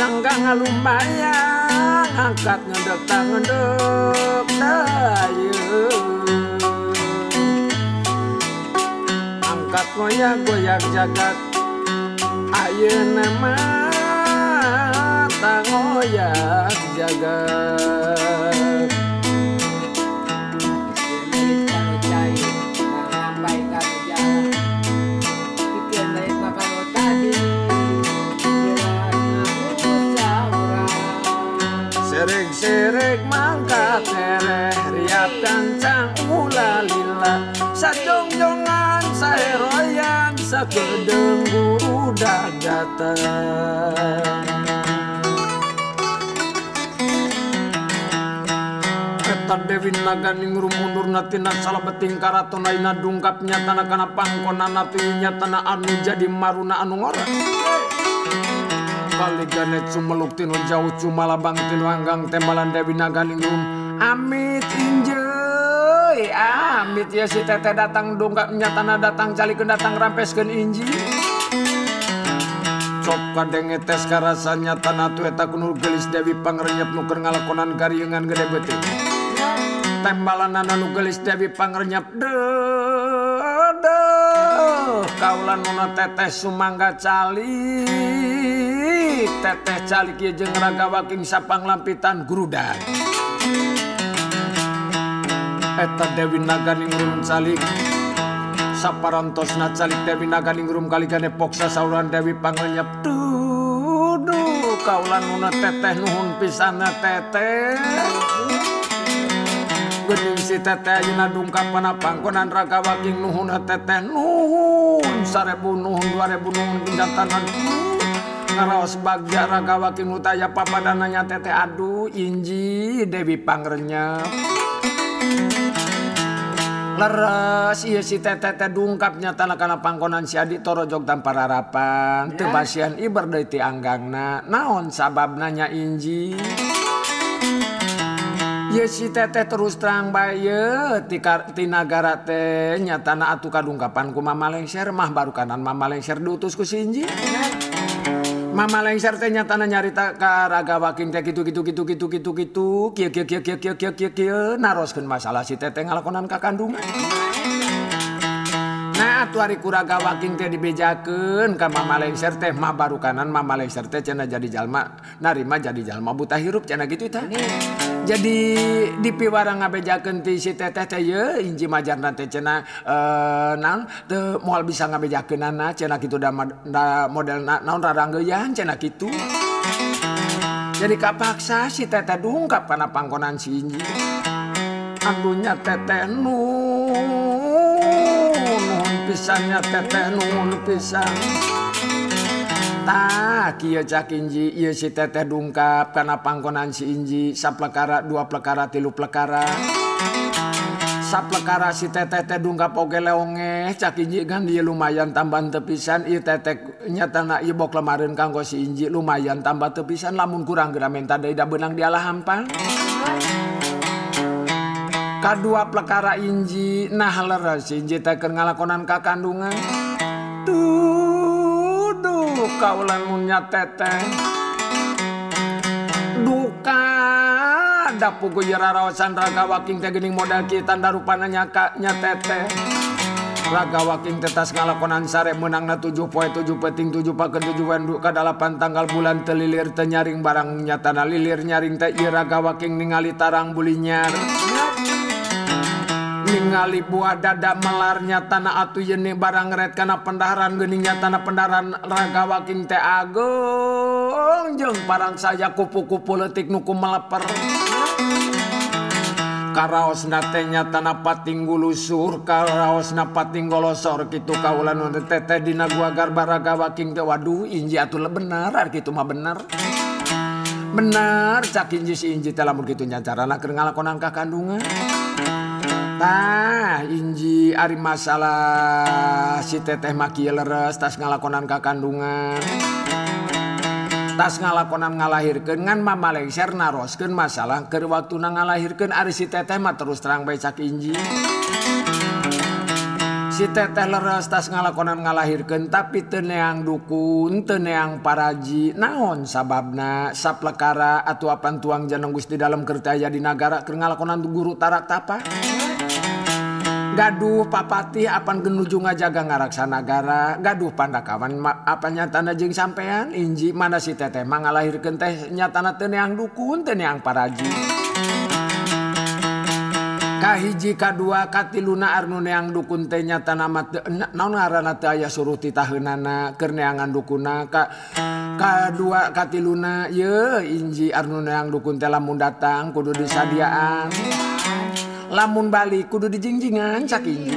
nenggang lumayan angkat ngendek tak ngendek dayu angkat goyak goyak jagat ayo nama tak goyak jagat. gancang mulalila sajongjongan saeroyan sakedeng budak datang Tan Dewi naga ningrum mundur natina salah beting karaton laina dungkap nyatana kana pangkonana tuinya tanah anu jadi maruna anu ngora. Kali gane cumeluk tinu jauh cumala bang tinu anggang tembalan Dewi naga ningrum amit injil amit ya si teteh datang dongkaknya nyatana datang calikun datang rampeskan Inji cop kadenge tes karasanya tanah tu eta kunur gelis Dewi Pangerenyap nuker ngalakonan gariungan gede beti tembalan anu gelis Dewi Pangerenyap deh deh kaulan nuna teteh sumangga calik. Teteh calik ieu jeung raga waking sapang lampitan gurudan. eta Dewi Naganingrum calik saparantos na calik Dewi Naganingrum kaligane poksa sauran Dewi Panganyap dudu kaulan nuna teteh nuhun pisana teteh. Gening si teteh ayeuna dungkapana pangkonan raga waking nuhun teteh nuhun. Sarebu nuhun dua ribu nuhun pinjatanan ngaraos bagja raga waking utaya papadananya teteh. Aduh inji Dewi Pangrenyap leres iya si tetete dungkapnya tanah karena pangkonan si adik torojog tanpa harapan yeah. tebasian deui ti anggangna naon sabab nanya inji Ye si teteh terus terang baye ti nagara teh nyatana atuh kadungkapan ku Mama Lengser mah baru kanan Mama Lengser diutus ku si Inji. Yeah. Mama lengser teh nyatana nyarita karaga wakin teh gitu gitu gitu gitu gitu gitu kieu kieu kieu kieu kieu kieu kieu naroskeun masalah si teteh ngalakonan ka kandungan. nah tuhari kuraga waking teh dibejaken ka mamalengser teh. Mah baru kanan mamalengser teh cenah jadi jalma narima jadi jalma buta hirup cenah gitu tah. Jadi dipiwara ngabejakeun ti si teteh teh ye inji majarna teh cenah eh naon teu moal bisa ngabejakeunana cenah kitu da, da model naon raranggeyan cenah kitu. Jadi kapaksa si teteh dungkap kana pangkonan si inji adunya teteh nu pisannya teteh nuhun pisan tak kieu cak inji ieu si teteh dungkap kana pangkonan si inji saplekara dua plekara tilu plekara. Saplekara si teteh teh dungkap oge leonge cak inji kan dia lumayan tambahan tepisan ieu teteh nyatana ieu bok lemarin kanggo si inji lumayan tambah tepisan lamun kurang geura menta deui da beunang dialah hampang kedua perkara Inji nah ngalakonan ka kandungan. Tuduh kauulangnya teteh. Duka ada pugu Yeraraosan raga waking tegening modal kita tanda rupananyakaknya teteh. ragawaking tetas ngalakonan sare menangna 7 poe 7 peting 7 paken 7 wendu kadalapan tanggal bulan telilir tenyaring barang nyatana lilir nyaring teh ragawaking ningali tarang bulinyar ningali buah dada melarnya tanah atu yeni barang red karena pendaran geningnya tanah pendaran ragawaking teh agung. Jeng barang saya kupu-kupu letik nuku meleper. Karaos natenya pating sur karaos napatinggolosor Kitu kaulan tete dina gua garbaraga waking ke waduh inji atuh bener gitu mah bener bener cak inji si inji teh lamun kitu nya carana keur ngalakonan kakandungan tah inji ari masalah si teteh maki leres tas ngalakonan kakandungan tas ngalakonan ngalahirkan ngan mamaleser narosken masalah ke waktu na ngalahirkan Ari si teteh mah terus terang becak Inji si teteh leres tas ngalakonan ngalahirkan tapi teneang dukun teneang paraji naon sababna? Saplekara atau apan tuang janeng Gusti dalam kertaya di negara ke ngalakonan guru tarak tapa? Hmm. gaduh papatih apan genuju ngajaga ngaraksanagara gaduh pandakawan apanya tanda jeng sampean? Inji mana si teteh mangalahirkan teh nyatana teneang dukun teneang paraji. Kahiji kadua katiluna arnu neang dukun teh nyata nama te, naon ngaranna teh aya suruh titaheunana keur neangan dukuna? Ka kadua katiluna ye inji arnu neang dukun teh lamun datang kudu disadiaan. lamun balik kudu dijingjingan saking.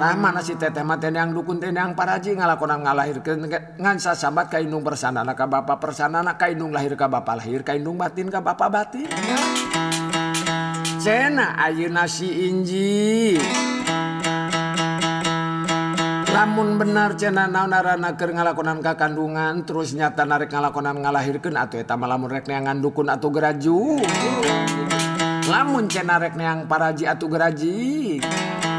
Mana si tetema tenang dukun tenang paraji ngalakonan ngalahir ngansa sahabat kainung persanana ka bapak persanana kainung lahir ka bapak lahir kainung batin ka bapak batin. Cena ayeuna si inji lamun benar cena naon arana keur ngalakonan ka kandungan terus nyata narik ngalakonan ngalahirkeun atuh eta mah lamun rek neangan dukun atuh geraju. lamun cenarek neang paraji atuh geraji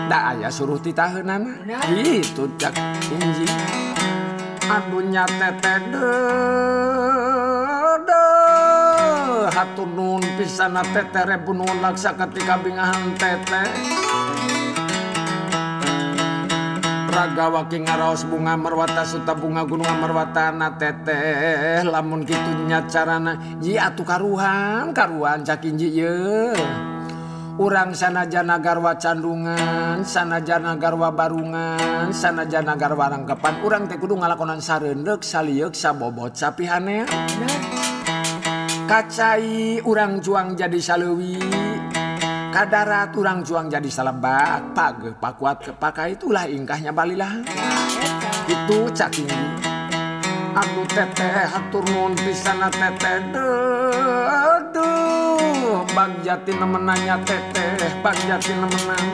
da aya suruh titaheunana. Gitu cak inji adunya tete de hatun nun pisana tetere bunuh laksa ketika bingahan tete ragawaki ngaraos bunga marwata suta bunga gunung merwata na teteh lamun gitunya carana ji atuh karuhan karuhan cakinji ye. Urang sanajana garwa candungan sanajana garwa barungan sanajana garwa rangkepan urang teh kudu ngalakonan sarendek saliuk sabobot sapihane kacai urang juang jadi salewi. kadara turang juang jadi salebat page pakuat kepakai itulah ingkahnya balilah itu caking aku teteh hatur nuhun pisana teteh. Aduh bang jati nemenanya teteh bang jati nemenan.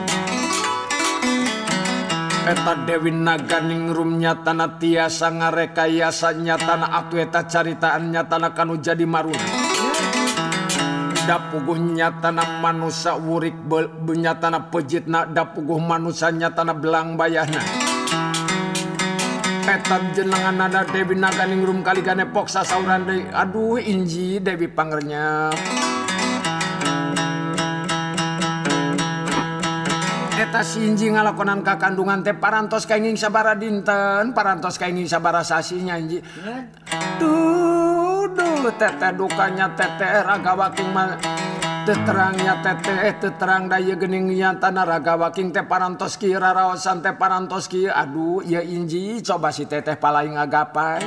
Eta Dewi Naganing rumnya tanah tiasa ngarekayasa nyatana atu eta caritaan nyatana kanu jadi maruna. da puguhnya tanam manusia urik benya tanah pejit da puguh manusianya tanah belang bayahna. Petan jenengan nada Dewi naganing rum kali gane poksa sauran deui aduh inji Dewi pangernya eta si inji ngalakonan ka kandungan teh parantos kainging sabara dinten parantos kainging sabara sasinya inji. Tuh. dulu teteh dukanya tete ragawaking terangnya teteh terang daya geningnya tanah ragawaking teh parantos ki raraosan teh parantos ki. Aduh ya inji coba si teteh palai ngagapai.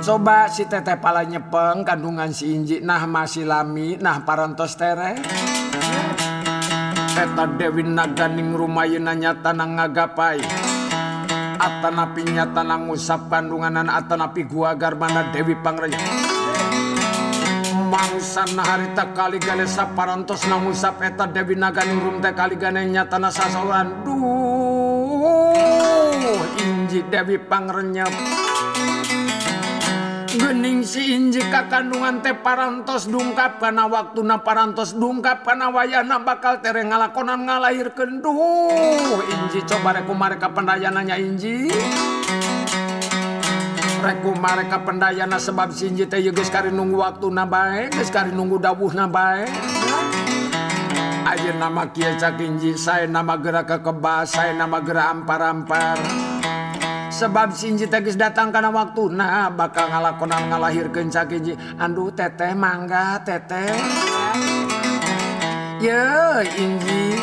Coba si teteh pala nyepeng kandungan si inji nah masih lami nah parantos tere Eta dewi naganing rumayuna nyata ngagapai. Atanapi nyata ngusap kandunganan Atanapi gua garbana Dewi Pangraya. Mangsan harita kali gale saparantos na musap eta Dewi Naganingrum teh kali gane nyata nasasauran Duh Inji Dewi Pangrenyap Gening si inji kandungan teh parantos dungkap karena waktu na parantos dungkap karena wayana bakal tereng ngalakonan ngalahir kenduh Inji coba reku mereka pendayananya Inji. Reku mereka pendayana sebab sinji teh geus kari nunggu waktu na bae geus kari nunggu dawuh na bae. Ayo nama kia cak inji saya nama gerak ke kebas saya nama gerak ampar-ampar. sebab sinji tegis datang karena waktu nah bakal ngalakonan ngalahirkan sakiji andu teteh mangga teteh ya inji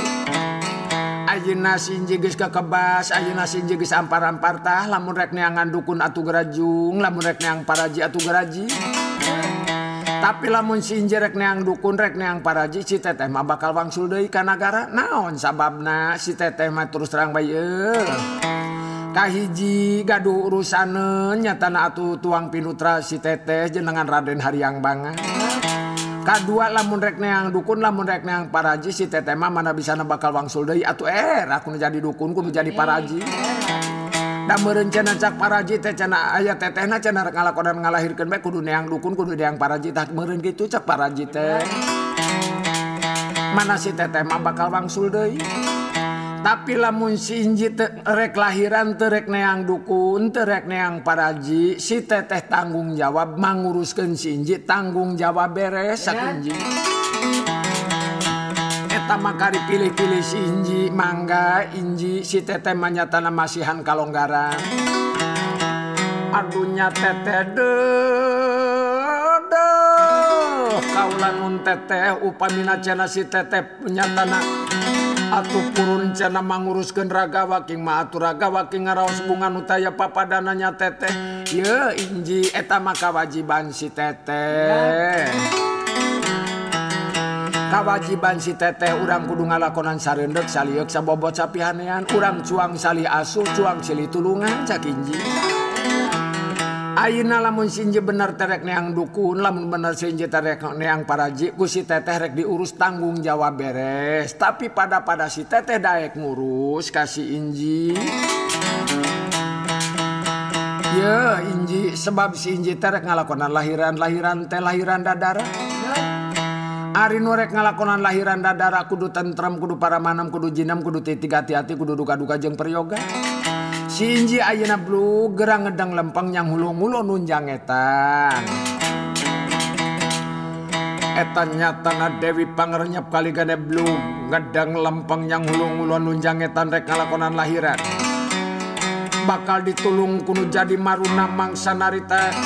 Ayeuna sinji geus kakebas, ayeuna sinji geus ampar-ampartah, lamun rek neangan dukun atuh gerajung, lamun rek neang paraji atuh geraji. Tapi lamun sinji rek neang dukun rek neang paraji si teteh mah bakal wangsul deui ka nagara. Naon sababna si teteh mah terus terang bae. kahiji gaduh urusannya tanah atuh tuang pinutra si teteh jenengan Raden Hariang banget kedua lamun rekne yang dukun lamun rekne yang paraji si teteh mah mana bisa bakal wangsul deui. Atuh er aku nu jadi dukun kudu jadi paraji. Da merencana cak paraji teh cenah aya tetehna cenah rek ngalakonan ngalahirkeun bae kudu neang dukun kudu neang paraji. Tah meureun kitu cak paraji teh. Mana si teteh mah bakal wangsul deui. tapi lamun sinji rek lahiran terek neang dukun terek neang paraji si teteh tanggung jawab manguruskan sinji tanggung jawab beres sakinji eta makari pilih-pilih si inji mangga inji si teteh manyatana masihan kalonggaran. Adunya teteh deh. kaulan mun teteh upamina cena si teteh punya Atuh purun cena manguruskan raga waking matur raga waking ngaraos bungan utaya papadananya teteh. Ye inji eta maka wajiban si teteh. Kawajiban si teteh urang kudu ngalakonan sarendek saliuk sabobot sapihanean. Urang cuang sali asuh cuang sili tulungan cakinji Ayeuna lamun sinje bener terek neang dukun lamun bener sinje terek neang paraji ku si teteh rek diurus tanggung jawab beres tapi pada pada si teteh daek ngurus kasih inji Ya inji sebab si inji terek ngalakonan lahiran lahiran teh lahiran dadara Ari nurek ngalakonan lahiran dadara kudu tentrem kudu paramanam kudu jinam kudu titik hati-hati kudu duka-duka jeng peryoga Sinji Ayeuna Blue gerang ngedang lempeng yang hulu-hulu nunjang etan. Etan nyatana Dewi pangernyap kali gade Blue ngedang lempeng yang hulu-hulu nunjang etan rek ngalakonan lahiran. Bakal ditulung kuno jadi maruna mangsa narita.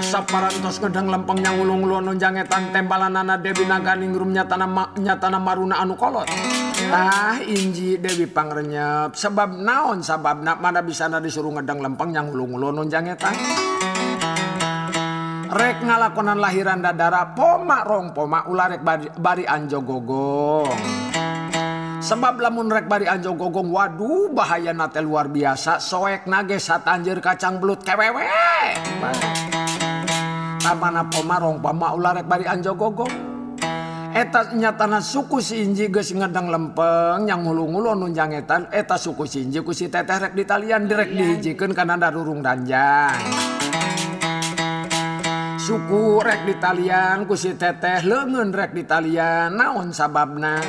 Saparantos ngedang lempeng yang hulu-hulu nunjang etan tembalanana Dewi Naganing rumnya tanah nyatana maruna anu kolot. Tah Inji Dewi Pangrenyep sebab naon sabab nak mana bisa na disuruh ngedang lempeng yang hulu-hulu nunjangnya tah. Rek ngalakonan lahiran dadara poma rong poma ularek bari, bari anjo gogong. Sebab lamun rek bari anjo gogong waduh bahaya nate luar biasa soek nage sat anjir kacang belut kewewe. Tamana poma rong poma ularek bari anjo gogong. eta tanah suku Sinji geus ngadang lempeng yang mulungulu nunjang etan eta suku Sinji kusi teterek di talian direk dihijikeun kana darurung danjang. Suku rek di ku Si teteh leungeun rek di talian naon sababna?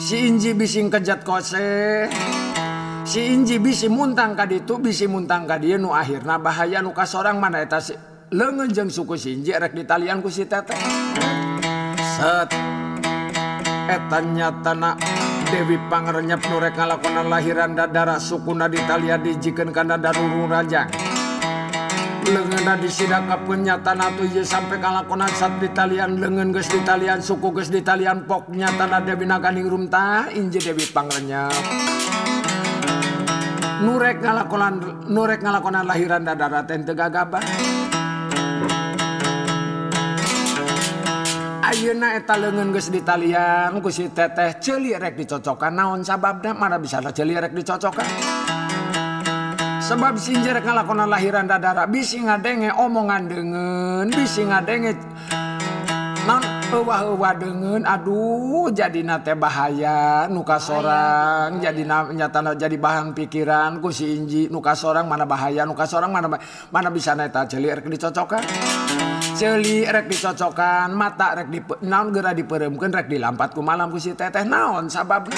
Si inji bising kejat kose Inji bisi muntang ka ditu bisi muntang ka dieu nu akhirna bahaya nu kasorang mana eta si leungeun jeung suku Sinji rek di ku Si teteh. set. Etanya tanah Dewi pangrenyap nurek ngalakonan lahiran dadara sukuna ditalia dijikan karena daruru Rajang lengenda disidaka penyatan atau ye sampai ngalakonan sat di ditalian lengan ges ditalian suku ges ditalian poknya tanah Dewi Naganing Rumta Inji Dewi pangrenyap nurek ngalakonan nurek ngalakonan lahiran dadara tente gagabah Ayeuna eta leungeun geus ditalian ku si teteh ceuli rek dicocokan. Naon sababna mana bisa ceuli rek dicocokan? Sebab sinjer kalakonan lahiran dadara bisi ngadenge omongan deungeun bisi ngadenge non euwah euwah dengen aduh jadi nate bahaya nuka sorang jadi nyata jadi bahan pikiran ku si inji nuka sorang mana bahaya nuka sorang mana mana bisa neta ceuli rek dicocokan? celi rek dicocokan mata rek di naon gera diperemkan rek dilampat ku malam ku si teteh. Naon sabab?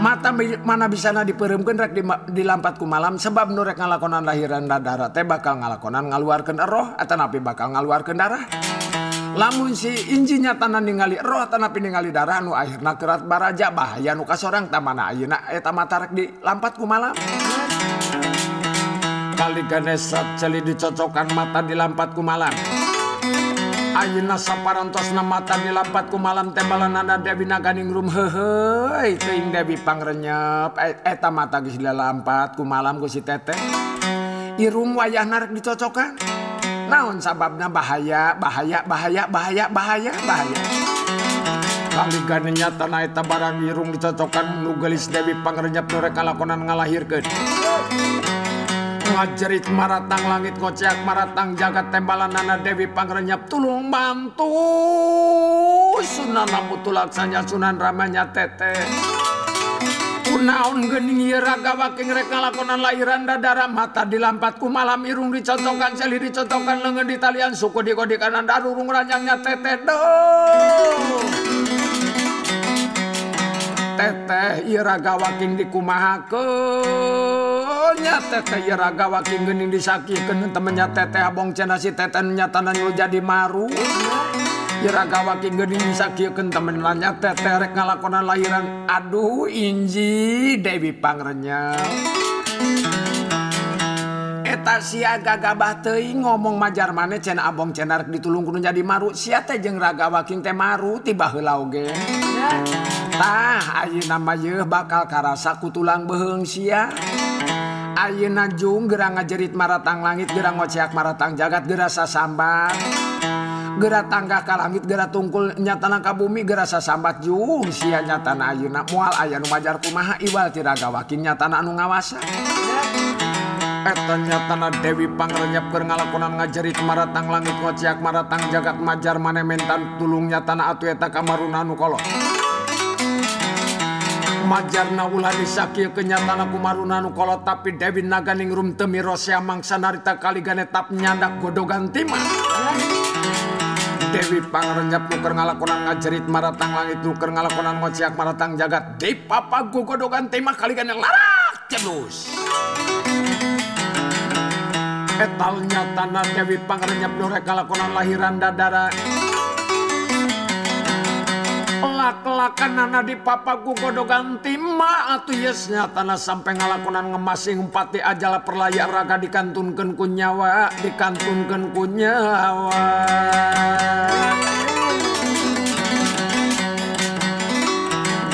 Mata mana bisa na diperemkan rek dilampat dilampatku malam. Sebab nu rek ngalakonan lahiran darah teh bakal ngalakonan ngaluarkan roh atau napi bakal ngaluarkan darah. Lamun si injinya tanah ningali roh tanapi ningali darah nu akhirna kerat baraja bahaya nuka kasorang tamana ayeuna eta mata rek dilampatku malam. kali ganesrat celi dicocokan mata dilampatku malam Ayeuna saparantos mata dilampatku malam tembalan nada Dewi naganing rum. Hehe teuing Dewi pangrenyep. Eh, eta mata geus dilampatku malam ku si teteh. Irum wayah narik dicocokan naon sababna? Bahaya bahaya bahaya bahaya bahaya bahaya. Kali ganenya tanah eta barang irung dicocokan nu geulis Dewi pangrenyep nu rek ngalakonan ngalahirkeun. ngajerit maratang langit koceak maratang jagat tembalan anak Dewi pangrenyap tulung bantu Sunan Amutu Laksanya Sunan Ramanya Tete. Kunaon gening raga waking reka lakonan lahiran dadara mata dilampatku malam irung dicocokkan selir dicocokkan lengan di talian suku dikodikanan darurung ranjangnya tete dong teteh Iragawaking dikumahakonya teteh Iragawaking gening disakitkan temennya teteh abong cena si teteh nyatanan jadi maru. Iragawaking gening disakitkan temennya teteh rek ngalakonan lahiran aduh inji Dewi Pangrenya Eta siaga gabah tei ngomong majar mana cen abong cenar ditulung kudu jadi maru. Sia teh jeng raga waking teh maru tiba heula oge. tah Ayu nama ye bakal karasaku tulang beheng sia. Ayu najung gera ngajerit maratang langit gera ngoceak maratang jagat gerasa sambat gera tangga ka langit gera tungkul nyatana ka bumi gerasa sambat jung sia nyatana ayeuna. Moal aya nu majar kumaha iwal tiraga wakin nyatana anu ngawasa. Eta nyatana Dewi Pangrenyep keur ngalakonan ngajerit maratang langit ngociak maratang jagat majar manementan tulung nyatana atuh eta kamaruna nu kolot. majarna ulah disaki kenyataanku marunanu kalau tapi Dewi naganing rum temi Rosia mangsa narita kali ganetap nyandak godogan timah. Dewi pangarenyap nuker ngalakonan ngajerit maratang langit nuker ngalakonan ngociak maratang jagat. Di papagu godogan timah kali gane larak jedus etal tanah Dewi pangrenyap nurek ngalakonan lahiran dadara. Pelak-lakan nana di papaku godogan timma atau yesnya tanah sampai ngalakonan ngemasing pati ajalah perlayak raga dikantunkan kunyawa dikantunkan kunyawa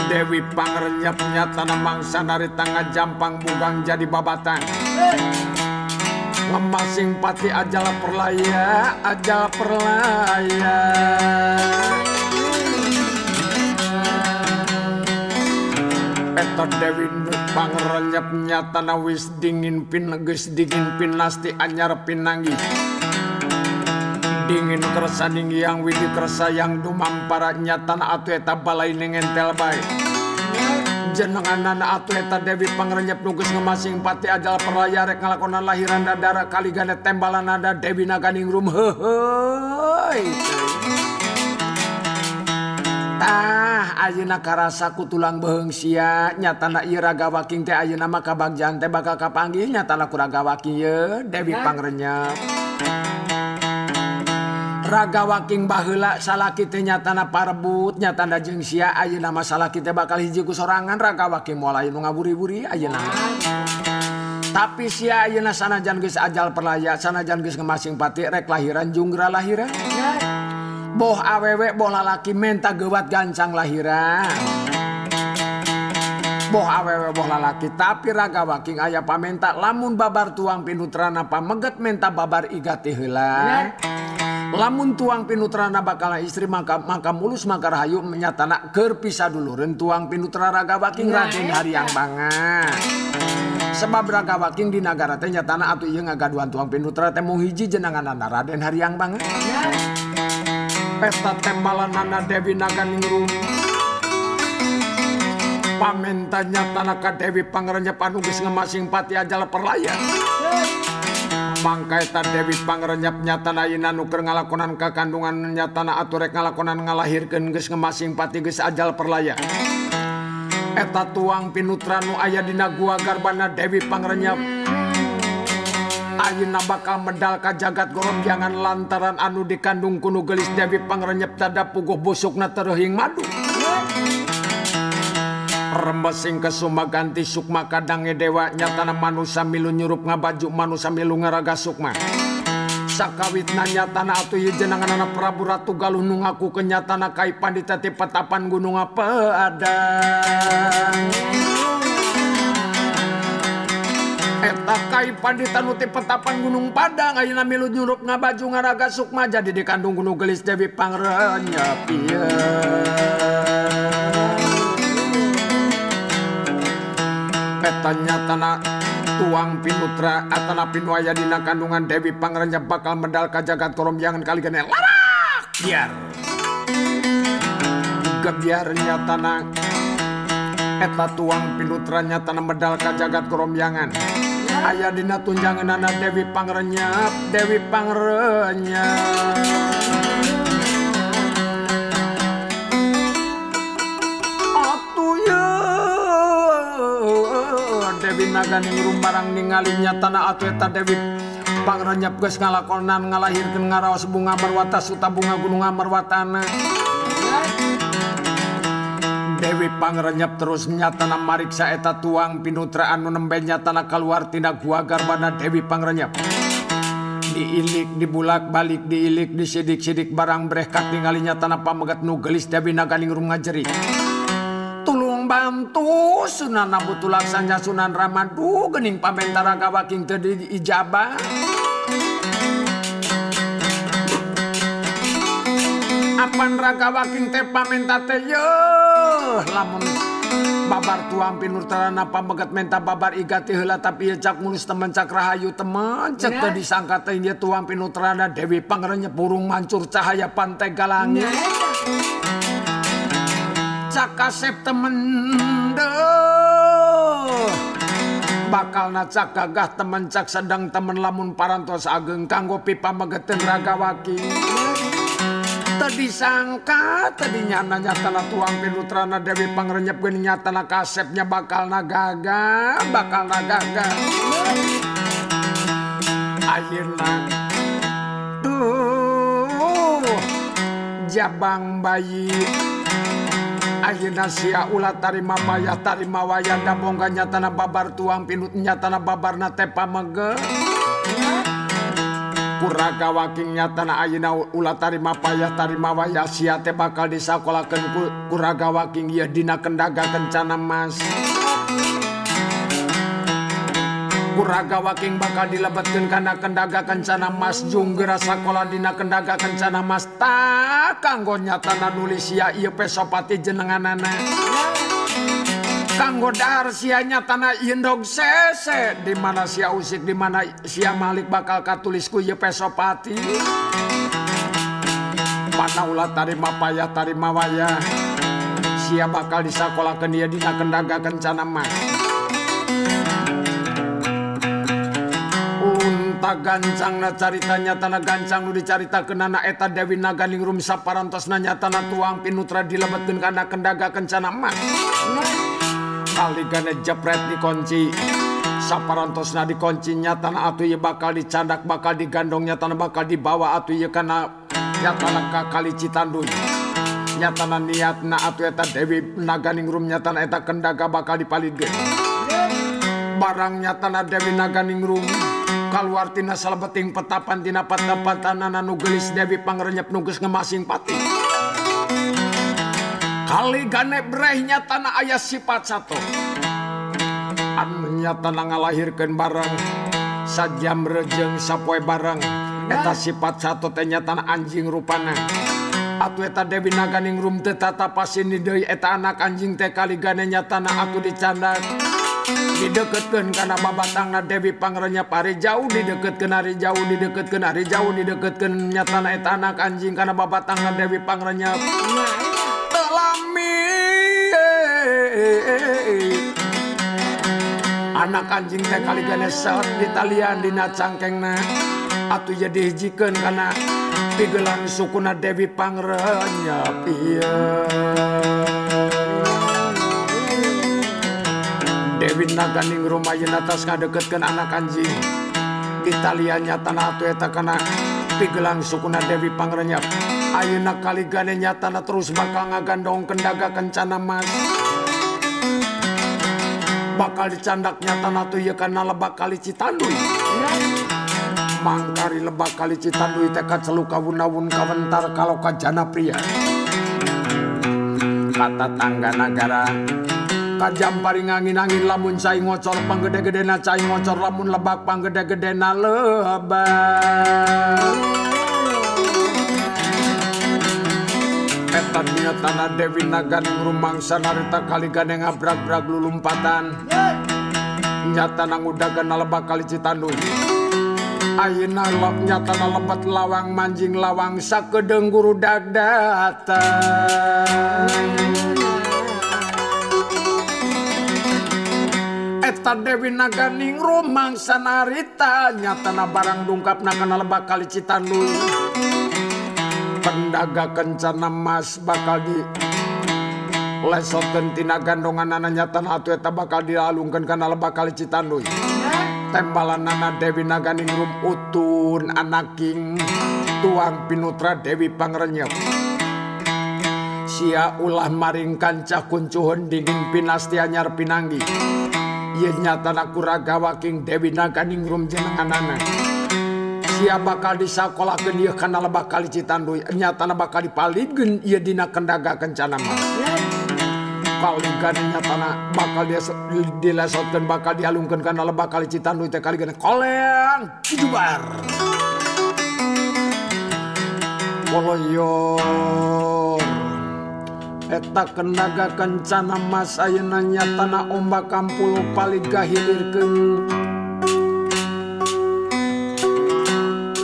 Dewi Panrenyapnya tanah mangsa dari tangga Jampang Bugang jadi babatan. Masing pati ajalah perlaya aja perlaya Peter Dewi Pangerenyapnya tanah wis dingin pin geus dingin pin lasti anyar pinanggi dingin kersa dingin yang widi kersa yang paranya tanah atu eta balai nengentel baik jenengan nana atleta Dewi Pangerenyap nugus ngemasing pati ajal peraya rek ngalakonan lahiran dadara kali gane tembalan nada Dewi Naganing Rum hehei tah Ayeuna karasaku tulang behengsia. Nyatana raga waking teh Ayeuna mah kabagjang teh bakal kapanggih. Nyatana kuraga waking ye Dewi Pangrenyap raga waking baheula salaki teh nyatana parebut nyatana jeung sia ayeuna mah salaki teh bakal hiji ku sorangan. Raga waking mulai anu ngaburi-buri ayeuna tapi sia ayeuna sanajan geus ajal perlaya sanajan geus ngemasing pati rek lahiran junggra lahiran. Boh awewek bola laki menta gewat gancang lahiran. Boh awewe boh lalaki tapi raga waking ayah pamenta lamun babar tuang pinutrana meget menta babar igati heula. Lamun tuang pinutrana bakal istri maka maka mulus maka rahayu menyatanak kerpisah dulu rentuang pinutra raga waking nah, raden hari yang banget sebab raga waking di negara teh nyatana atau iya ngagaduan tuang pinutra teh hiji jenangan anak raden hari yang banget pesta tembalan Nana Dewi Naganingrum pamentanya Tanaka Dewi Pangeranja Panugis ngemasing pati aja perlayan. mangkaita Dewi Pangeranja nyatana ayeuna nuker ngalakonan ka kandungan nyatana aturek ngalakonan ngalahirkeun geus ngemasing pati geus ajal perlaya eta tuang pinutra nu aya dina gua garbana Dewi Pangeranja Aina bakal medal ka jagat goronjangan lantaran anu dikandung kuno gelis Dewi pangranyep tada puguh busukna terhing madu. Rembesing ke Suma ganti Sukma kadange dewa nyatana manusia milu nyurup ngabaju manusia milu ngaraga Sukma. Sakawit nanya tanah atu jenangan anak Prabu Ratu Galuh Nungaku ngaku kenyatana kaipan di petapan gunung apa ada. Eta kai pandita nuti petapan gunung Padang ayeuna milu nyurup ngabaju ngaraga Sukma jadi dikandung gunung gelis Dewi Pangrenya petanya tanah tuang pinutra atana pinuaya dina kandungan Dewi Pangerenya bakal medal ka jagat korom jangan kali gane larak! Biar. Gebiarnya tanah eta tuang pinutranya tanah medal ka jagat korom jangan Ayah dina tunjangan anak Dewi Pangrenyap Dewi Pangrenyap ya, Dewi naga ning rumbarang ningalinya tanah atueta Dewi Pangrenyap geus ngalakonan ngalahirkeun ngaraos bunga marwata suta bunga gunung marwatana Dewi Pangranyap terus nyatana mariksa eta tuang pinutra anu nembe nyatana keluar tina gua garbana Dewi Pangranyap diilik dibulak balik diilik disidik-sidik barang berehkat ningali nyatana pamegat nu gelis Dewi naganing rumah ngajeri tulung bantu Sunan Abu Tulaksanya Sunan Ramadu gening pamentara kawaking teu ijabah. Apan raga waking teh paminta teh yo. Lamun babar tuang pinurtarana pamegat menta babar igati heula tapi cak mulus temen cak rahayu temen cek teu disangka teh ieu tuang pinutrana Dewi Pangerenyep burung mancur cahaya pantai galangi cak kasep temen deuh bakal nacak gagah temen cak sedang temen lamun parantos ageng kanggo pipa megetin raga waking disangka tadinya nanya tanah tuang pilutrana Dewi Pangrenyep geninya tanah kasepnya bakal nagaga bakal nagaga akhirnya tuh jabang bayi. Akhirnya sia ulat tarima payah tarima wayah da bongga nyatana babar tuang pinut nyatana babar nate pamege raga wakingnya tanah aina ulah tarima payah tarima wayah. Siate bakal disakolakan ku kuraga waking. Ya dina kendaga kencana mas. Kuraga waking bakal dilebetkan karena kendaga kencana mas. Jung sakola dina kendaga kencana mas. Tak kanggo nyatana nulis ya iya pesopati jenengan anak kanggo darsianya tanah Indog sese. Dimana si usik dimana si Malik bakal katulisku yepesopati Panaula tarima payah tarima wayah. Sia bakal disakolakeun dia dina kendaga kencana mah. Unta gancang na caritanya tanah gancang nu dicarita kenana eta Dewi Naga rumsa parantos nanya tanah tuang pinutra dilebetkeun kana kendaga kencana mah. Aligan jepret dikunci. Saparantosna na dikoncinya tanah atuye bakal dicandak bakal digandongnya tanah bakal dibawa atuye kana nyatana ka kali Citandun. Nyatana niat na atu eta Dewi Naganing Rum nyatana eta kendaga bakal dipalidkeun. Barang nyatana Dewi Naganing Rum keluar tina salebeting petapan tina petapatan anu gelis Dewi pangrenyap nu geus ngemasing pati. kali Hali ganebrehnya tanah ayah sifat satu. Anu tanah ngalahirkan barang sajam rejeng sapoe barang. Eta sifat satu tenya tanah anjing rupana. Atu eta Dewi naganing room tetata pasini deui eta anak anjing teh kali ganenya tanah aku dicandak. Dideketkeun karena babatangna Dewi Pangernya pari jauh dideketkeun ari jauh dideketkeun ari jauh dideketkeun nyatana eta anak anjing karena babatangna Dewi Pangernya telami anak anjing teh kali gane saat di talian dina cangkeng na atuh jadi hijikan karena pigelang sukuna Dewi Pangrenya iya. Dewi naganing rumah yen atas ngadeketkan anak anjing. Di taliannya tanah atuh eta kana pigelang sukuna Dewi Pangrenyap Ayeuna kali gane nyatana terus bakal ngagandong kendaga kencana mas. Bakal dicandak nyatana tu ieu kana lebak kali Citanduy Mangkari lebak kali Citanduy teh kacelu kawun-awun kawentar kalau ka jana pria Kata tangga negara kajam paring angin-angin lamun cai ngocor panggede-gede na cai ngocor lamun lebak panggede-gede na lebak Etan tanah Dewi Nagan rumang sanarita kali gane ngabrak-brak lulumpatan. Nyata nang na lebak kali Citanduy Ayeuna lok nyata na lebat lawang manjing lawang sakedeng guru dag datang Eta Dewi Naganing rumang sanarita nyatana barang dungkap nakana lebak kali Citanduy daga kencana Mas bakal di lesotentina ganndongan hatu eta bakal dilalungkan lebak bakal Citanduy tembalan nana Dewi Naganingrum utun anaking tuang pinutra Dewi Pangrenya Sia ulah maring kancah kuncuhun dingin pinasti anyar pinanggi. Iya nyata aku waking Dewi Naganingrum jenengan anak sia bakal disakolahkan dia karena lebak kali Citanduy nyata bakal dipalidkan ia dina kendaga kencana mah. Paligan nyatana bakal dia dilesotkan bakal dihalungkan karena lebak kali Citanduy teh kali gana koleang kijubar Poloyor Eta kendaga kencana mas ayeuna nyatana ombak kampulu paligah hilirkeun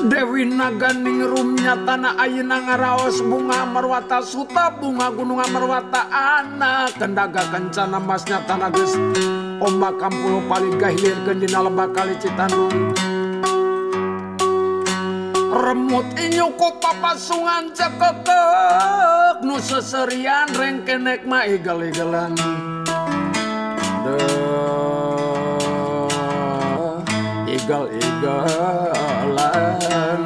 Dewi Naganing rumnya tanah Ayeuna ngaraos bunga merwata suta bunga gunung merwata anak kendaga kencana masnya tanah geus ombak kampul paling gahilirkeun dina lebak kali Citandu remut inyuku papasungan cekekek nu seserian rengkenek mah igel-igelan igal-igalan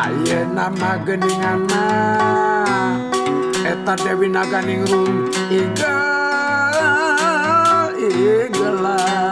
Aye nama geningan Eta Dewi Naganing Rum Igal-igalan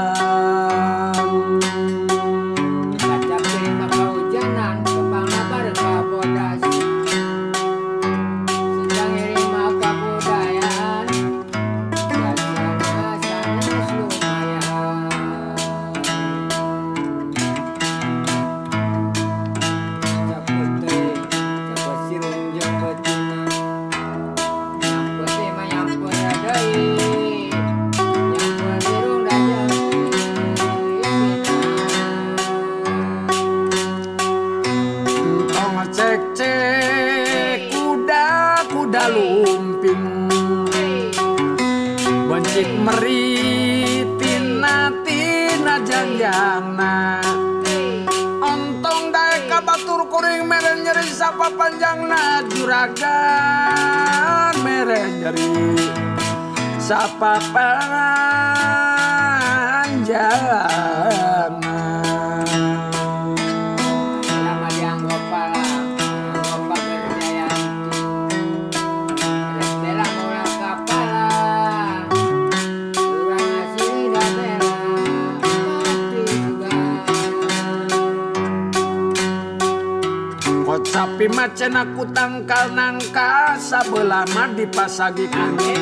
macenaku tangkal nangka sabelama dipasagi kami.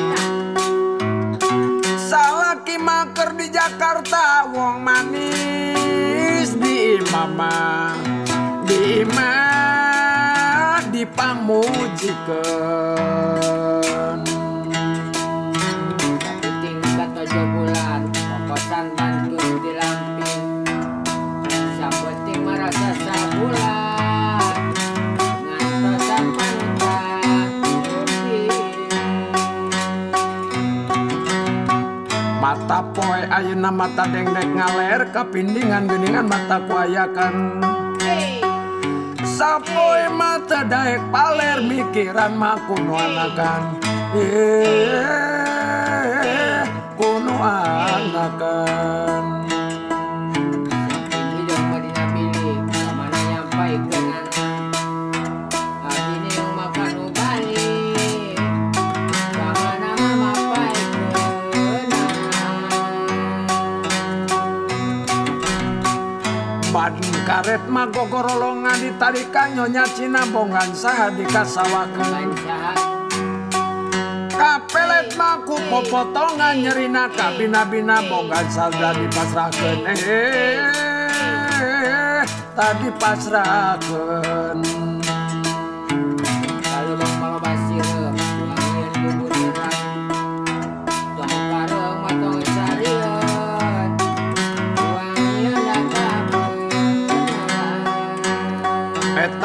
Salaki maker di Jakarta wong manis di mama di imam dipamuji ke. Ayeuna mata dengdek ngaler kapindingan geuningan mata kuayakan. Sapoe mata daek paler mikiran mah kuno anakan. Eh kuno anakan Asep magogo rolongan ditarikan nyonya Cinabongan saha di kasawakan Kapelet maku popotongan nyerina kabina-bina bongan salda dipasrahkan eh, tadi pasrahkan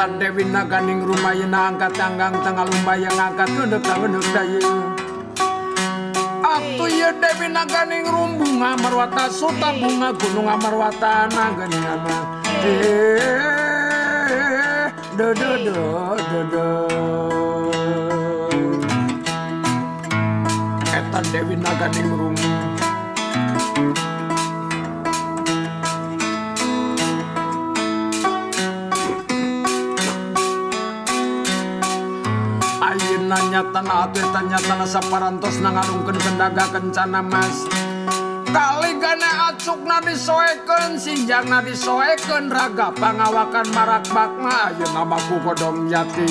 Eta Dewi Naganing rumayana angkat tanggang tengah lumbayang angkat gendek tanggendek daye Atuh ye Dewi naganing rumbunga marwata suta bunga gunung amarwata naganing ama eh do do do do do. Eta Dewi naganing rumbung nyatana nyatana saparantos na kendaga kencana mas. Kali gane acukna disoeken sinjangna disoeken raga pangawakan marak bakma ayeuna mah ku godong jati.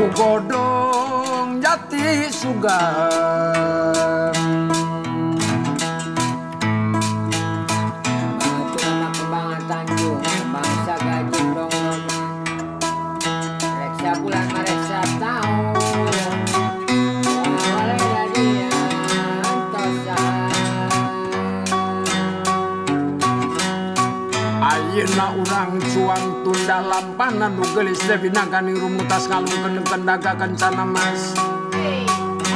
Ku godong jati sugan Ayeuna urang cuang tunda lampanan nu geulis teh binangkaning rumutas ngalungkeun kendaga kencana mas.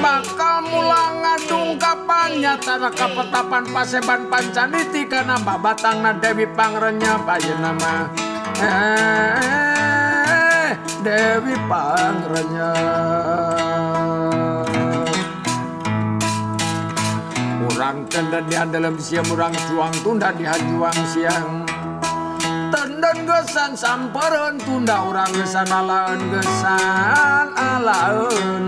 Bakal mulang ngadung kapan? Nyatana kapetapan paseban pancaniti kana babatangna Dewi Pangrenyap ayeuna mah. Eh Dewi Pangrenyap Urang tenden di dalam siang urang juang tunda di hajuang siang Tenden gesan sampereun tunda urang gesan alaeun gesan alaeun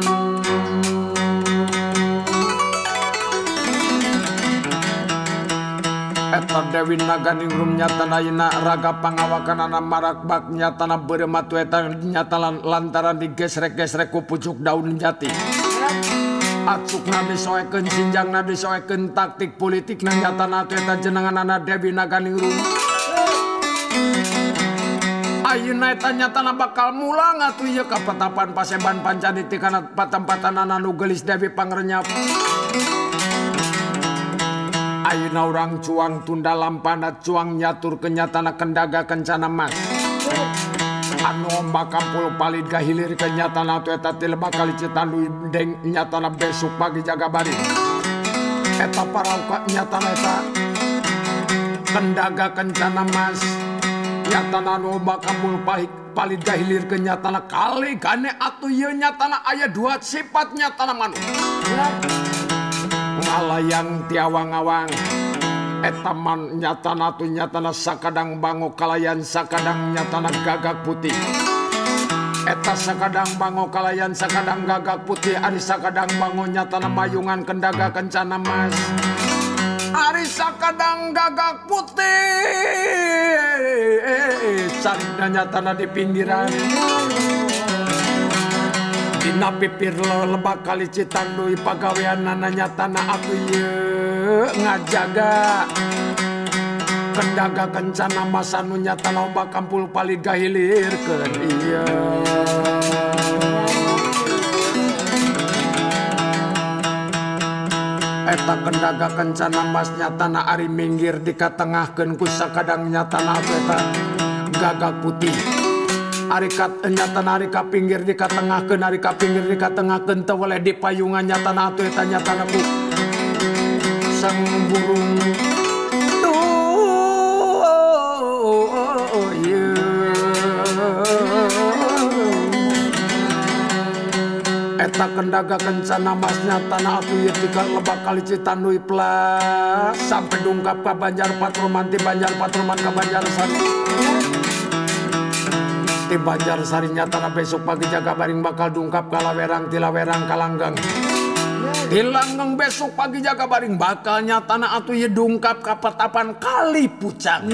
Eta Dewi Naganing Rum nyatana ayeuna raga pangawakan anak marak bak nyatana beureum atuh eta nyata lan- lantaran digesrek-gesrek ku pucuk daun jati. Acukna disoekeun sinjangna disoekeun taktik politik na nyatana atuh eta jenengan anak Dewi Naganing Rum. Ayuna tanya tanah bakal mulang atuh ieu ka patapan paseban pancaniti kana patempatan nu geulis Dewi Pangrenyap. Ayuna urang cuang tunda lampana cuang nyatur kenyatana kendaga kencana mas. Anu ombak kampul palid ka hilir kenyatana atuh eta ti lebak kali citandu deng nyatana besok pagi jaga bari. Eta parauka nyatana eta kendaga kencana mas. nyatana loba kabul baik paling dahilir ke nyatana kali gane atuh ieu nyatana aya dua sifat nyatana manuk. Ngalayang tiawang-awang. Etaman nyatana tu nyatana sakadang bango kalayan sakadang nyatana gagak putih. Eta sakadang bango kalayan sakadang gagak putih. Ari sakadang bango nyatana mayungan kendaga kencana mas. Arisa kadang gagak putih. Sarinanya tanah di pinggiran. Dina pipir lo lebak kali citandui Pagawean nananya tanah aku ye Ngajaga. Kendaga kencana masa nunya tanah ombak kampul paling gahilir ke iya. eta gendaga kencana masnya tanah Ari minggir dikatengahken kusa kadangnya tanah beta. Gagak putih. Arikat nyata narika pinggir di katengahkeun ari ka pinggir di dikatengahken teweleh di payungan nyata natu eta nyata bu sang burung kendaga kencana masnya tanah aku yetika lebak kali Citanui plus. Sampai dungkap ke Banjar Patroman ti Banjar Patroman ke Banjar Sari. Di Banjar Sarinya tanah besok pagi jaga baring bakal dungkap kalawerang Lawerang Kalanggang dilangeng besok pagi jaga baring bakalnya tanah atu ye dungkap kapetapan kali pucang.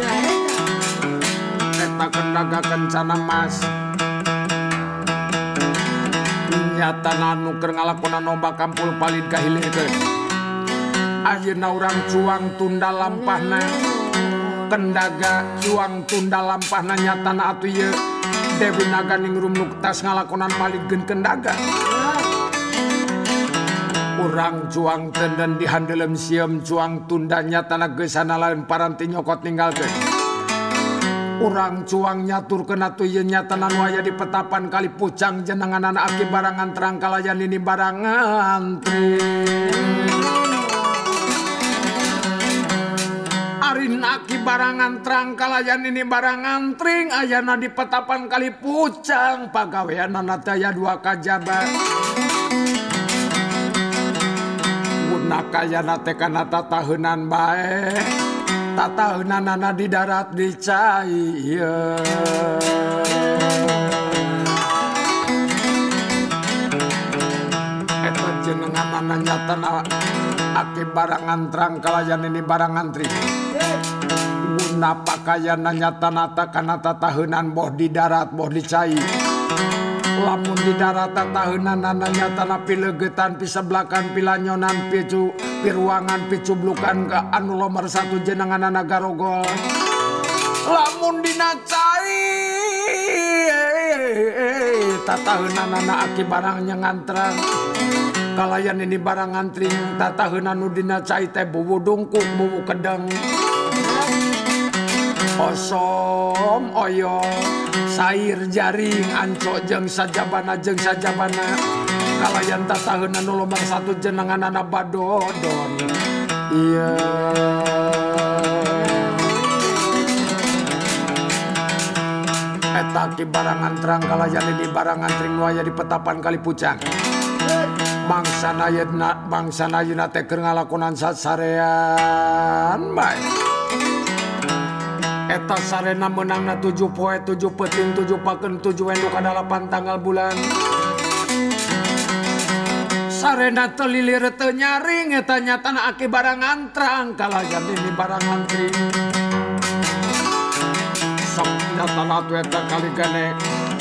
Eta kendaga kencana mas nyata nuker ngalakonan ombak kampul palin kahilirkan Ayeuna urang cuang tunda lampahna. Kendaga cuang tunda lampahna nyata na atu ye Dewi naga ningrum nuktas ngalakonan maligin kendaga. Urang cuang tenden dihandelem siem cuang tundanya tanah gesana lain paranti nyokot ninggalkan kurang cuang nyatur kenatu yenya tenan waya di petapan kali pucang jenengan anak aki barangan terangkalayan ini barangan Arin aki barangan terangkalayan ini barangan tring. Ayana di petapan kali pucang pagawean anak daya dua kajabat. Gunakan yana tekan nata tahunan baik tahun nana di darat dicair nyata aki barangan antrang kalayan ini barang antri guna pakaian nanya tanata karena tatahunan boh di darat boh dicai. lamun di darata tahunan nananya tanah pilegetan piseblakan pilanyonan picu piruangan picublukan ke anu lomer satu jenengan garogol. Lamun dinacai tatahunan anak aki barangnya ngantrang kalayan ini barang antri tatahunan nu dinacai teh bubu dungkuk bubu kedeng. Osom oyo sair jaring anco jeng sajabana-jeng sajabana. Kalayanta tahunan lomang satu jenengan anak badodon. Iya. Etak di barangan terang kalayan di barangan tring waya di petapan kali pucang. Bangsa nayet na bangsa nayuna teker ngalakonan sasarean baik eta Sarena menangna 7 poe 7 peting 7 paken 7 enduk delapan tanggal bulan. Sarena telilir teu nyaring eta nyatana aki barang antrang kalayan ini barang antri. Sok nyatana tu eta kali gane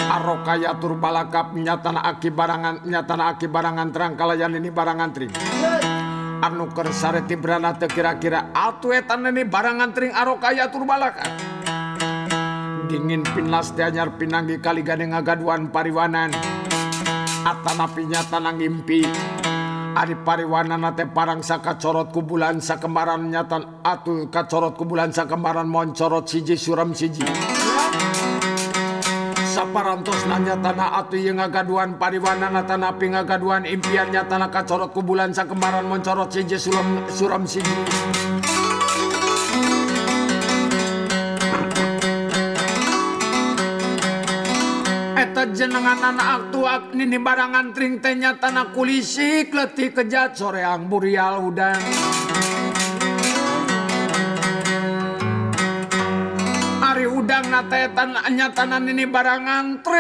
arokaya tur balakap nyatana aki barangan nyatana aki barangan terang kalayan ini barangan antri. anu sare Tibrana teu kira-kira atuetan ini barangan tering aro kaya turbalaka dingin pinlas anyar pinanggi kali gandeng ngagaduan pariwanan. Atanapinya tanang impi Ari pariwana nate parang sakacorot ku bulan sakembaran nyatan. Atul kacorot ku bulan sakembaran moncorot siji suram siji. parantos nanya tanah atu yang ngagaduan pariwana na tanah pi ngagaduan impiannya tanah kacorot ku bulan sakembaran mencorot siji suram suram siji Eta jenengan anak aktuak nini barangan tring tenya tanah kulisik letih kejat soreang burial udang. Ari udang natetan nyatanan ini barangan tring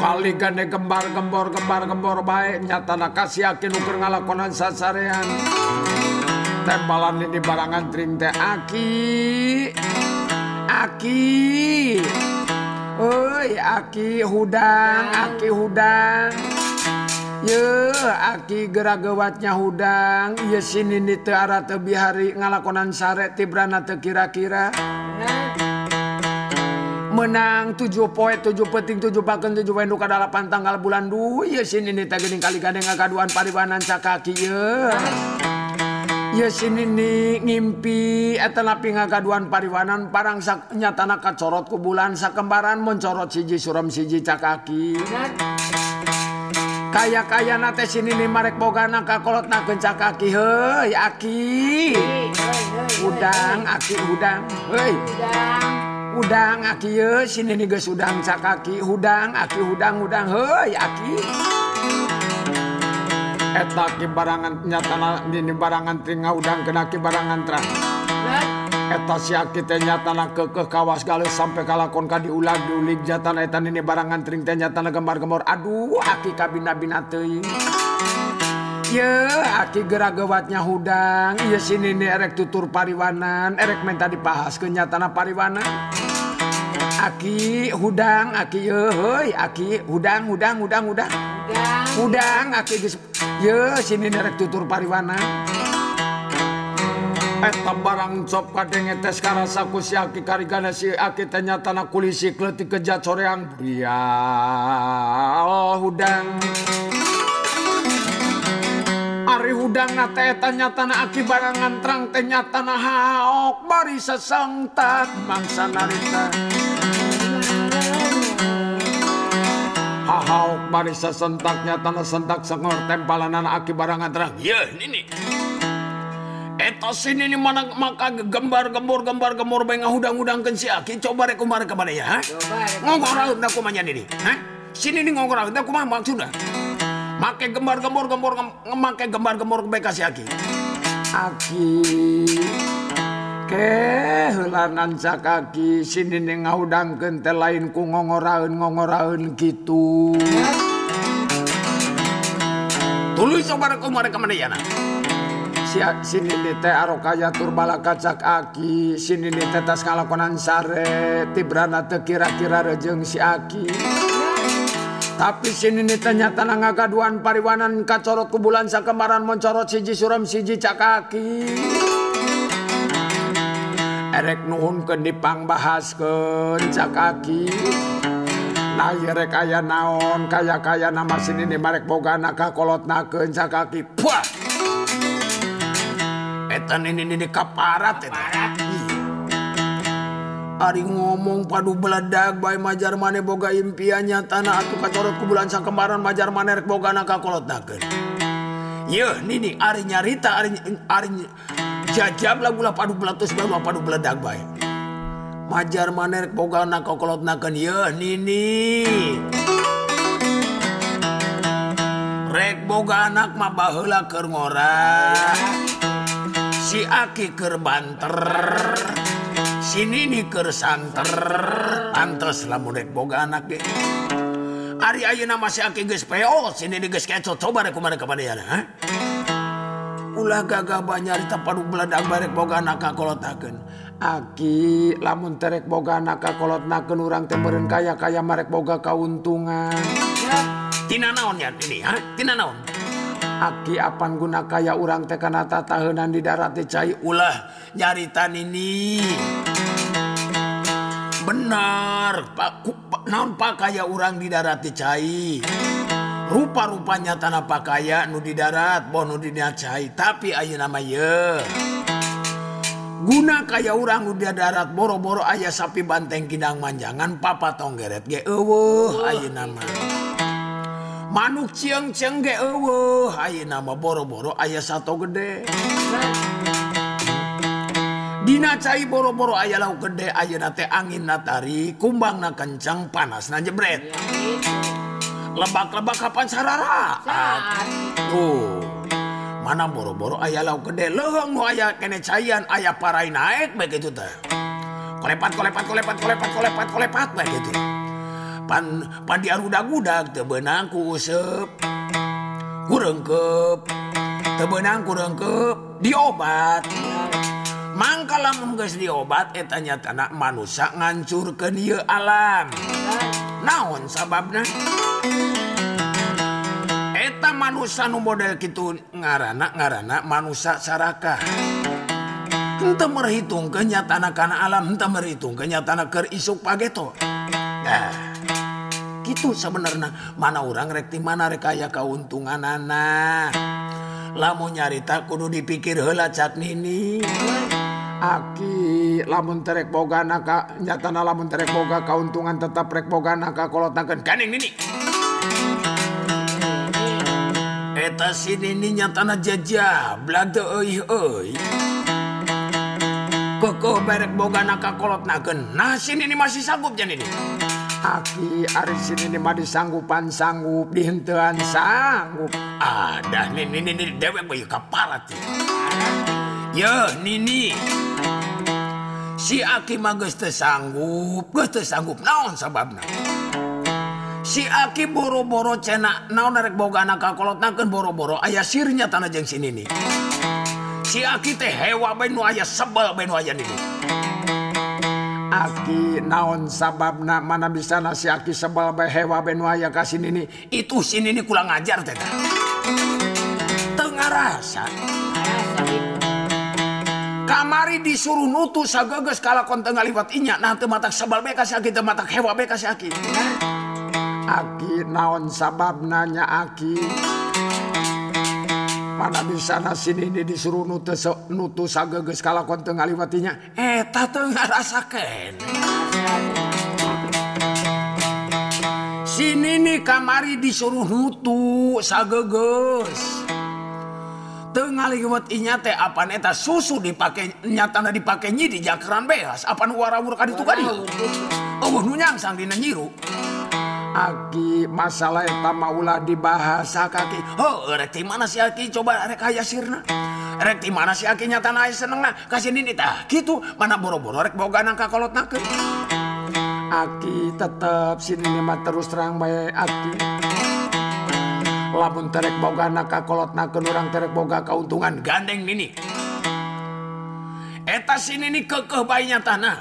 kali gane gembar gembor gembar gembor baik. Nyatana kasih yakin ukur ngalakonan sasarean. Tembalan ini barangan tring teh aki. Aki. Oi aki hudang aki hudang ye aki geragewatnya hudang ye sini di teara tebi hari ngalakonan sare tibrana te kira-kira. Menang 7 poe 7 peting 7 paken 7 wendu ka 8 tanggal bulan 2 ye sini di tegening kali gadeng agaduan paribanan sakaki ye. Ye sini nih ngimpi eta napi ngagaduan pariwanan parang sak nyatana kacorot ku bulan sakembaran mencorot siji suram siji cakaki. kaya kaya nate sini nih marek boga na kakolot na gencak kaki. Hei aki. Udang aki udang. Hei. Udang. Aki ye sini nih geus udang cakaki udang aki udang udang. Hei aki. Eta ki barangan nyatana dini barangan tringa udang kenaki barangan tra. eta siakite nyatana kekeh kawas gal sampai kalakon ka diulang diulik jatan etan ini barangan tring teh nyatana gembar-gemor aduh aki kabina bina teuing. Ye aki gerak gewatnya hudang. Ye sini nih erek tutur pariwanan erek minta dipahas ke pariwanan. Aki hudang aki ye hei aki hudang hudang hudang hudang. Hudang. Aki ye sini nerek tutur pariwanan. Eta barang cop kadenge tes karasa ku si aki karigana si aki teh nyatana kulisi kleutik kejat soreang brial hudang. Ari hudang na teh eta nyatana aki barangan terang teh nyatana haok bari sesengtak mangsa narita. Hauk bari sesentaknya tanah sentak sengor tempalan anak aki barangan terang. Ya, ini. Eta sini ni mana maka gembar gembor gembar gembor bayang hudang hudang kensi aki coba rek kumare kepada ya. Ngokor aku nak kau deui. Ha? Sini ni aku mah kumaha sudah, Make gembar gembor gembor make gembar gembor bae ka si aki. Aki ke helanan sakaki sini ni ngahudang kentalain lain ku ngongorauin ngongorauin gitu, tulis coba kau kumare ke mana ya. nak? siniatur bala kacak aki sini tetas kalakonan sare tibrana te kira-kira rejeng siaki tapi sini ternyata na gaduan pariwanan kacorot ku bulan sakemaran moncorot mencorot siji suram siji cakaki erek nuhun ke dipang bahas ke cakaki Nairek kaya naon kaya kaya nama sini marek boga naka kolot na cakaki puah! tan ini ini kaparat eta. Ari ngomong padu beledak bae majar mane boga impiannya tanah atuh kacorot ku bulan sangkemaran majar mane rek boga na kakolotnakeun. Yeuh nini ari nyarita ari ari jajab lah padu belatus bae padu beledak bae. Majar mane rek boga na kakolotnakeun yeuh nini. Rek boga anak mah baheula keur ngora. Si aki ker banter sini nih ker santer. Antes lamun rek boga anak ge. Ari ayeuna masih aki geus peol sini di geus keco. Coba rek kumaha kapadayana ha? Ulah gagah banyak padu beladak barek boga anak kakolotakeun Aki lamun terek boga anak kakolotakeun urang teh meureun kaya-kaya marek boga kauntungan. Tina naon ya ini ha? Tina naon aki apan guna kaya urang tekanata tahunan di darat dicai ulah nyaritan ini benar Pak naon pakaya urang di darat dicai rupa-rupanya tanah pakaya nu di darat bo nu dicai tapi ayo nama ye guna kaya urang nu di darat boro-boro ayah sapi banteng kidang manjangan papa tonggeret ge eueuh ayo nama manuk ciangceng ge Hai nama boro-boro ayah satu gede. Dina cai boro-boro ayah lauk gede. Ayeuna nate angin natari kumbang na kencang panas na jebret. Lebak-lebak kapan sarara? Tuh. Mana boro-boro ayah lauk gede. Leheng mu ayah kene cayan ayah parai naik begitu teh. Kolepat kolepat kolepat kolepat kolepat kolepat begitu pan pan diarudag-udag tebenang ku usep kurengkep tebenang kurengkep diobat. Mangka lamun geus diobat etanya tanah manusia ngancurkeun ieu alam. Naon sababna? Eta manusia nu model kitu ngarana ngarana manusia sarakah Ente merhitung kenyataana kana alam, ente merhitung kenyataana ker isuk pageto. Nah, gitu sebenarnya? Mana orang rekti mana rekaya keuntungan anak lamun nyarita kudu dipikir hela cat nini. Aki lamun terek boga naka nyatana lamun terek boga keuntungan tetap rek boga naka kalau takkan kaning nini. Eta sini ini nyatana jajah blade oi oi Koko berek boga naka kolot naken. Nah sini ini masih sanggup jan ini Aki Arisin ini mah disanggupan sanggup dihentean sanggup. Ada nih nih nih dewek bayi kapala tuh. Yo nini. Si Aki mah geus teu sanggup, geus teu sanggup naon sababna? Si Aki boro-boro cena naon rek boga anak kakolotnakeun boro-boro aya sirnya tanah jeung sini nih. Si Aki teh hewa bae nu aya sebel bae nu aya Nini. aki naon sabab na mana bisa nasi aki sebal bae hewa benua ya ka sinini itu sinini kurang ajar teh tengah rasa kamari disuruh nutu sageges kala kon tengah liwat inya. Nah teu matak sebal bae kasih aki teu matak hewa bae kasih aki. Aki naon sabab nanya aki? mana di sana sini ini disuruh nutus nutus ageges kalakon teu ngaliwatinya. Eta teu ngarasa kene sini nih kamari disuruh nutu sageges teu ngaliwat inya teh apan eta susu dipake nyatana dipake nyi di jakaran beas. Apan warawur ka ditu ka dieu eueuh nu nyangsang dina nyiru. Aki masalah mah ulah dibahas kaki. Oh rekti mana si Aki? Coba rek aya sirna. Rekti mana si Aki nyata naik seneng nah kasih ini tah. Gitu mana boro-boro rek boga nangka kolot nake Aki tetep sini mah terus terang bae Aki. Lamun terek boga nangka kolot nake urang terek boga keuntungan gandeng nini. Eta sini nih kekeh bayinya tanah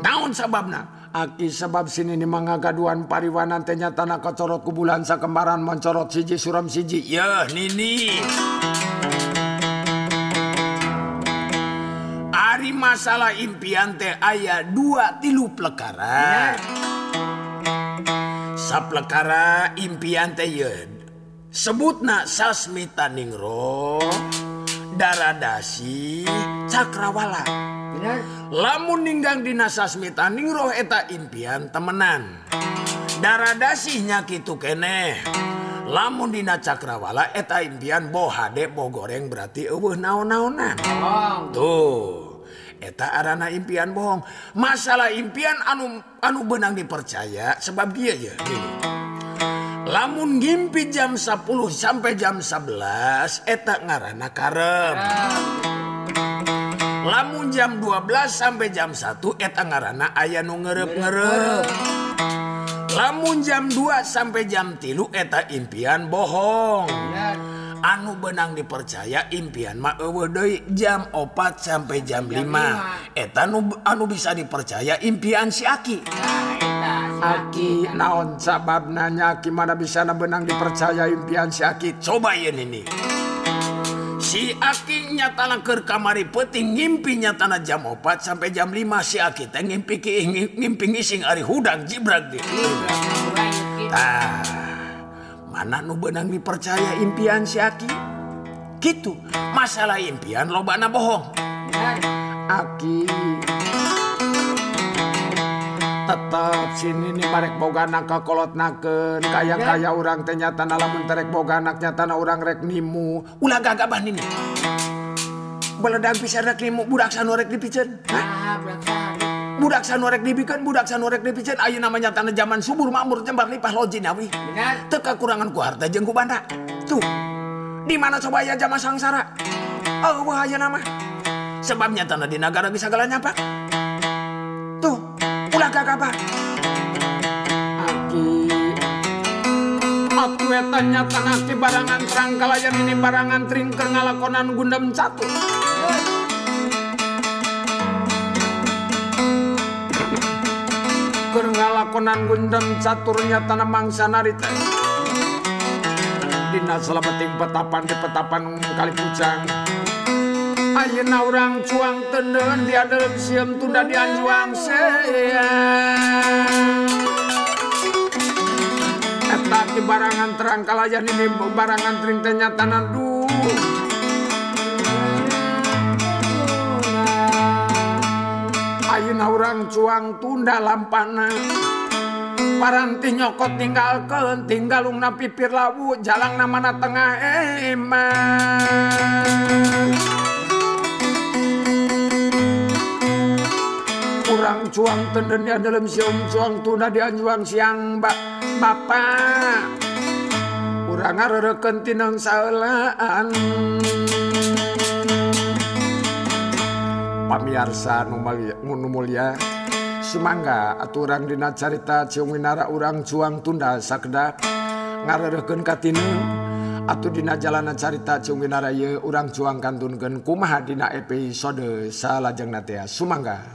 Naon sababna? Aki sebab sini nih mangagaduan pariwanan tanya tanah kecorot ku bulan sakembaran mencorot siji suram siji. Ya nini. Ari masalah impian teh aya dua tilu plekara. Saplekara impian teh yeun sebutna sasmita ningro daradasi cakrawala. Benar. lamun ninggang dina sasmita roh eta impian temenan. Daradasihnya kitu keneh lamun dina cakrawala eta impian bohade bogoreng berarti eueuh naon-naonan. Tuh. Eta arana impian bohong. Masalah impian anu anu benang dipercaya sebab dia ya gini. Lamun ngimpi jam 10 sampai jam 11 eta ngarana karem. lamun jam 12 sampai jam 1 eta ngaranna aya nu ngerep-ngerep lamun jam 2 sampai jam 3 eta impian bohong. Anu benang dipercaya impian mah eueuh deui jam 4 sampai jam 5 etan anu bisa dipercaya impian si Aki. Aki naon sabab nanya gimana bisa benang dipercaya impian si Aki? cobain ini Si Aki nyatana keur kamari peuting ngimpi nyatana jam 4 sampai jam 5 si Aki teh ngimpi ki ngimpi ngising ari hudang jibrag di. Tah, mana nu benang dipercaya impian si Aki? Gitu, masalah impian lobana bohong. Aki tetap sini nih anak boganak kakolot naken kaya kaya orang ternyata lamun terek boganak nyata orang rek nimu. Ulah gagabah ini beledang bisa rek nimu budak sanorek dipicen ah, budak sanorek dibikin budak sanorek dipicen ayo namanya tanah zaman subur makmur jembar lipah loji nawi. Teka kurangan ku harta jengku banda. Tuh di mana coba ya zaman sangsara? Oh wahaya nama. Sebabnya tanah di negara bisa galanya pak. Tuh ulah gagah pak aki aku etanya tanah ki barangan terang kalayan ini barangan tringker ngalakonan gundam satu. Keur ngalakonan gundam caturnya tanah mangsa narita. Dina salabeting petapan di petapan kali pucang Ayeuna urang cuang tenen di dalam sieum tunda dianjuang Eta ti barangan terang kalayan ini barangan tring teh nyatana duh. Ayeuna urang cuang tunda lampana. Paranti nyokot tinggal ke pipir lawu jalan namana tengah eh, emang Siang cuang tenden di dalam siang cuang tuna di anjuang siang bak bapak. Kurang ngarereken tinang salaan pamiarsa nu mulia. Semangga aturan dina carita ciung winara urang cuang tunda sakda. Ngarereken katina atuh dina jalana carita ciung winara ye urang cuang kantunkeun kumaha dina episode salajengna teh sumangga